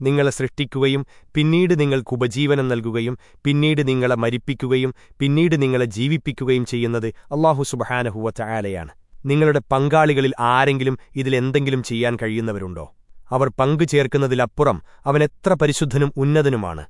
നിങ്ങളെ സൃഷ്ടിക്കുകയും പിന്നീട് നിങ്ങൾക്ക് ഉപജീവനം നൽകുകയും പിന്നീട് നിങ്ങളെ മരിപ്പിക്കുകയും പിന്നീട് നിങ്ങളെ ജീവിപ്പിക്കുകയും ചെയ്യുന്നത് അള്ളാഹു സുബഹാനഹുവ ചായാലയാണ് നിങ്ങളുടെ പങ്കാളികളിൽ ആരെങ്കിലും ഇതിലെന്തെങ്കിലും ചെയ്യാൻ കഴിയുന്നവരുണ്ടോ? അവർ പങ്കു ചേർക്കുന്നതിലപ്പുറം അവനെത്ര പരിശുദ്ധനും ഉന്നതനുമാണ്.